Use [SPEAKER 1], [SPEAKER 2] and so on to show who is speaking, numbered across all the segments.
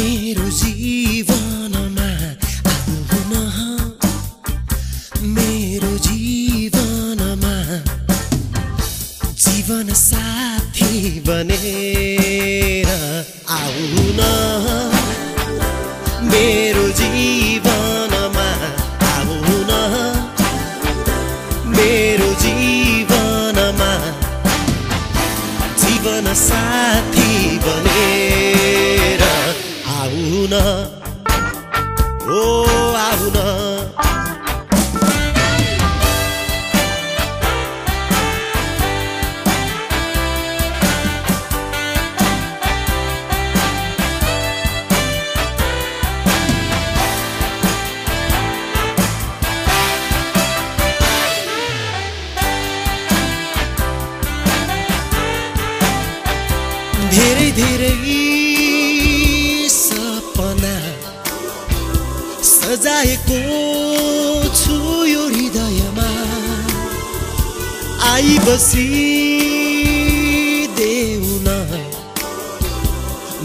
[SPEAKER 1] मेरो जीवनमा आउन मेरो जीवनमा जीवन साथी बनेर आउन मेरो जीवनमा आउन मेरो जीवनमा जीवन साथी बने आउन ओ आउन धेरै धेरै सजाएको छु यो हृदयमा। आई बसी देउन।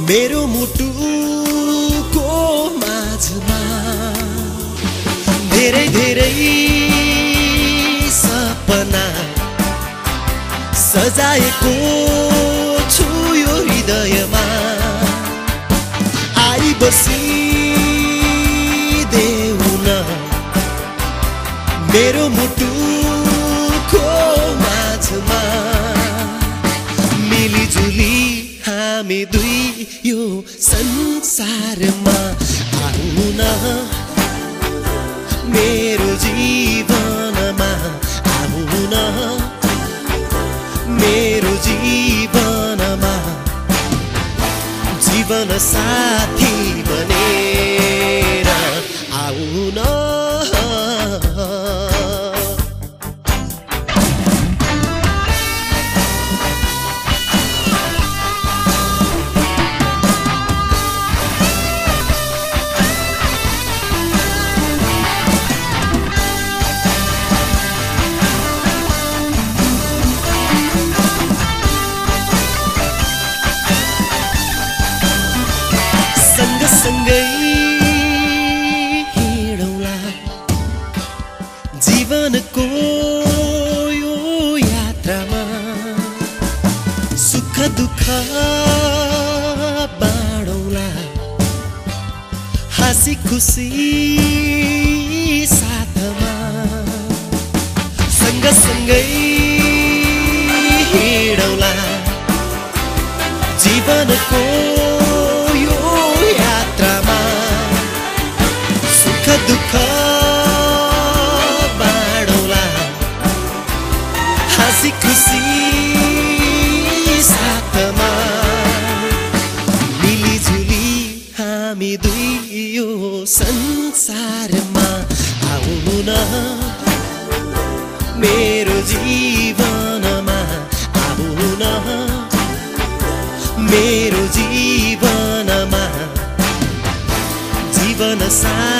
[SPEAKER 1] मेरो मुटुको माझमा। धेरै धेरै सपना सजाएको छु यो हृदयमा। आई बसी मेरो मुटुको माझमा। मिलिजुली हामी दुई यो संसारमा आउन। मेरो जीवनमा आउन। मेरो जीवनमा जीवन साथी बनेर आउन। सँगसँगै हिँडौँला जीवनको यो यात्रामा सुख दुःख बाँडौँला हाँसी खुसी साथमा सँगसँगै हिँडौँला जीवनको दुःख बाँडौला। हाँसी खुसी साथमा। मिलिजुली हामी दुई यो संसारमा आउन। मेरो जीवनमा आउन। मेरो जीवनमा जीवन सा